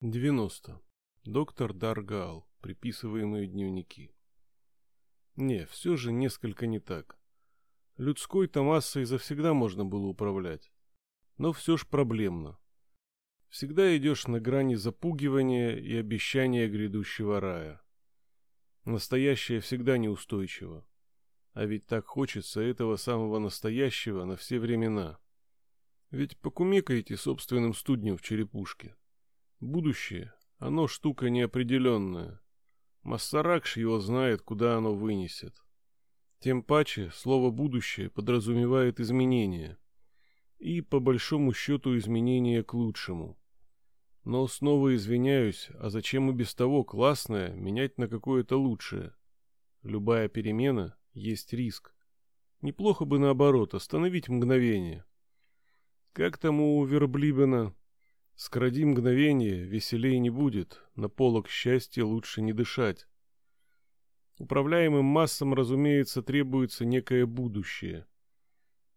90. Доктор Даргал. Приписываемые дневники. Не, все же несколько не так. Людской-то массой завсегда можно было управлять. Но все ж проблемно. Всегда идешь на грани запугивания и обещания грядущего рая. Настоящее всегда неустойчиво. А ведь так хочется этого самого настоящего на все времена. Ведь покумекаете собственным студнем в черепушке. Будущее, оно штука неопределенная. Массаракш его знает, куда оно вынесет. Тем паче, слово «будущее» подразумевает изменения. И, по большому счету, изменения к лучшему. Но снова извиняюсь, а зачем и без того классное менять на какое-то лучшее? Любая перемена есть риск. Неплохо бы наоборот, остановить мгновение. Как тому у Верблибена Скради мгновение, веселей не будет, на полок счастья лучше не дышать. Управляемым массам, разумеется, требуется некое будущее.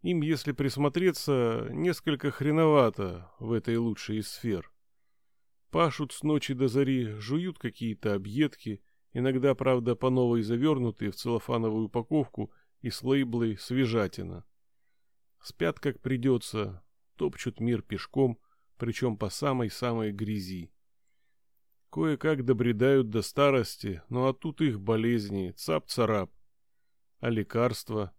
Им, если присмотреться, несколько хреновато в этой лучшей из сфер. Пашут с ночи до зари, жуют какие-то объедки, иногда, правда, по новой завернутые в целлофановую упаковку и с лейблой «свежатина». Спят как придется, топчут мир пешком – причем по самой-самой грязи. Кое-как добредают до старости, ну а тут их болезни, цап-царап. А лекарства?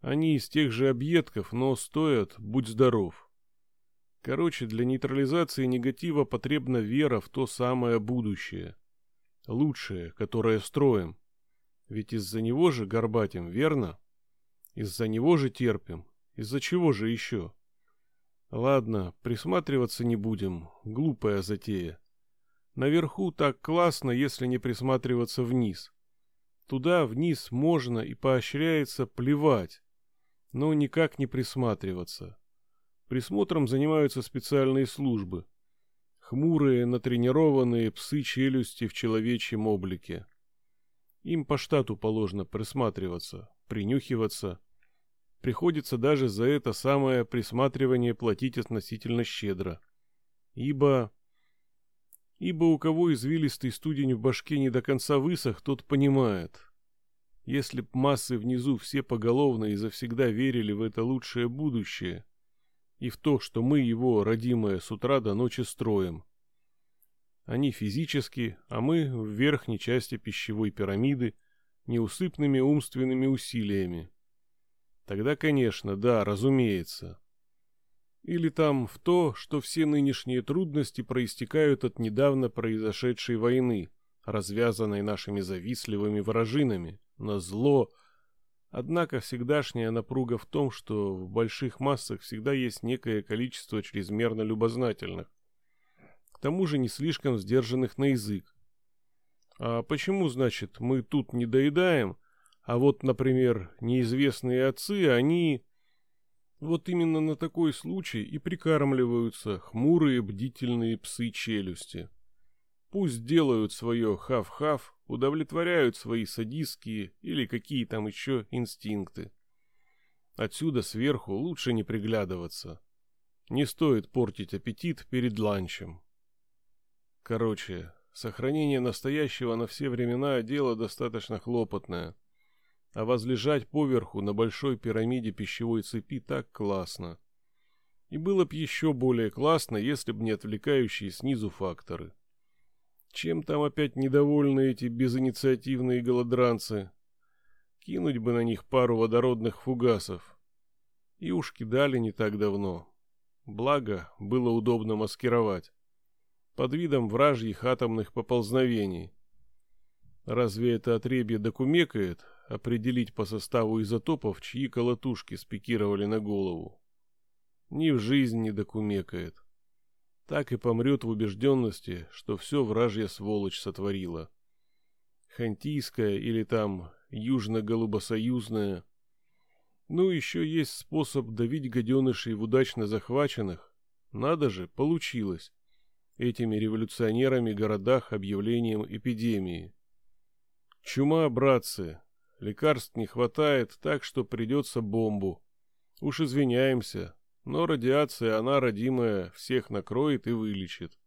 Они из тех же объедков, но стоят, будь здоров. Короче, для нейтрализации негатива потребна вера в то самое будущее. Лучшее, которое строим. Ведь из-за него же горбатим, верно? Из-за него же терпим. Из-за чего же еще? Ладно, присматриваться не будем. Глупая затея. Наверху так классно, если не присматриваться вниз. Туда, вниз, можно и поощряется плевать, но никак не присматриваться. Присмотром занимаются специальные службы. Хмурые, натренированные псы-челюсти в человечьем облике. Им по штату положено присматриваться, принюхиваться, приходится даже за это самое присматривание платить относительно щедро. Ибо... Ибо у кого извилистый студень в башке не до конца высох, тот понимает. Если б массы внизу все поголовно и завсегда верили в это лучшее будущее и в то, что мы его, родимое, с утра до ночи строим. Они физически, а мы в верхней части пищевой пирамиды неусыпными умственными усилиями. Тогда, конечно, да, разумеется. Или там в то, что все нынешние трудности проистекают от недавно произошедшей войны, развязанной нашими завистливыми вражинами, на зло. Однако всегдашняя напруга в том, что в больших массах всегда есть некое количество чрезмерно любознательных, к тому же не слишком сдержанных на язык. А почему, значит, мы тут не доедаем, а вот, например, неизвестные отцы, они... Вот именно на такой случай и прикармливаются хмурые бдительные псы-челюсти. Пусть делают свое хав-хав, удовлетворяют свои садистские или какие там еще инстинкты. Отсюда сверху лучше не приглядываться. Не стоит портить аппетит перед ланчем. Короче, сохранение настоящего на все времена дело достаточно хлопотное а возлежать поверху на большой пирамиде пищевой цепи так классно. И было б еще более классно, если б не отвлекающие снизу факторы. Чем там опять недовольны эти безинициативные голодранцы? Кинуть бы на них пару водородных фугасов. И уж кидали не так давно. Благо, было удобно маскировать. Под видом вражьих атомных поползновений. Разве это отребье докумекает, определить по составу изотопов, чьи колотушки спикировали на голову. Ни в жизнь не докумекает. Так и помрет в убежденности, что все вражья сволочь сотворила. Хантийская или там южно-голубосоюзная. Ну, еще есть способ давить гаденышей в удачно захваченных. Надо же, получилось. Этими революционерами городах объявлением эпидемии. Чума, братцы, Лекарств не хватает, так что придется бомбу. Уж извиняемся, но радиация, она родимая, всех накроет и вылечит.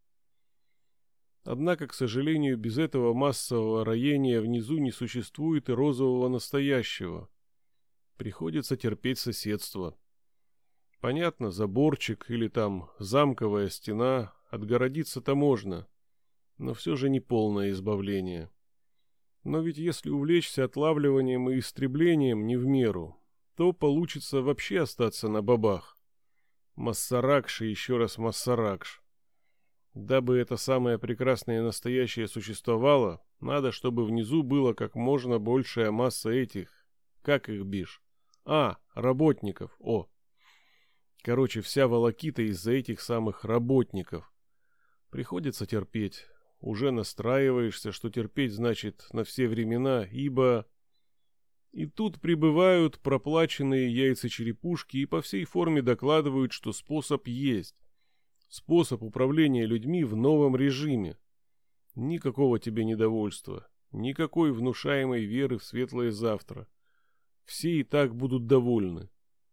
Однако, к сожалению, без этого массового роения внизу не существует и розового настоящего. Приходится терпеть соседство. Понятно, заборчик или там замковая стена, отгородиться-то можно, но все же не полное избавление. Но ведь если увлечься отлавливанием и истреблением не в меру, то получится вообще остаться на бабах. Массаракш и еще раз Массаракш. Дабы это самое прекрасное настоящее существовало, надо, чтобы внизу было как можно большая масса этих, как их бишь, а, работников, о. Короче, вся волокита из-за этих самых работников. Приходится терпеть. Уже настраиваешься, что терпеть значит на все времена, ибо... И тут прибывают проплаченные яйца-черепушки и по всей форме докладывают, что способ есть способ управления людьми в новом режиме. Никакого тебе недовольства, никакой внушаемой веры в светлое завтра. Все и так будут довольны.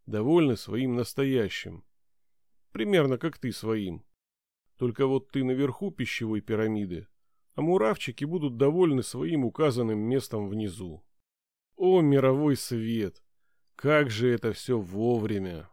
Довольны своим настоящим. Примерно как ты своим. Только вот ты наверху пищевой пирамиды, а муравчики будут довольны своим указанным местом внизу. О, мировой свет! Как же это все вовремя!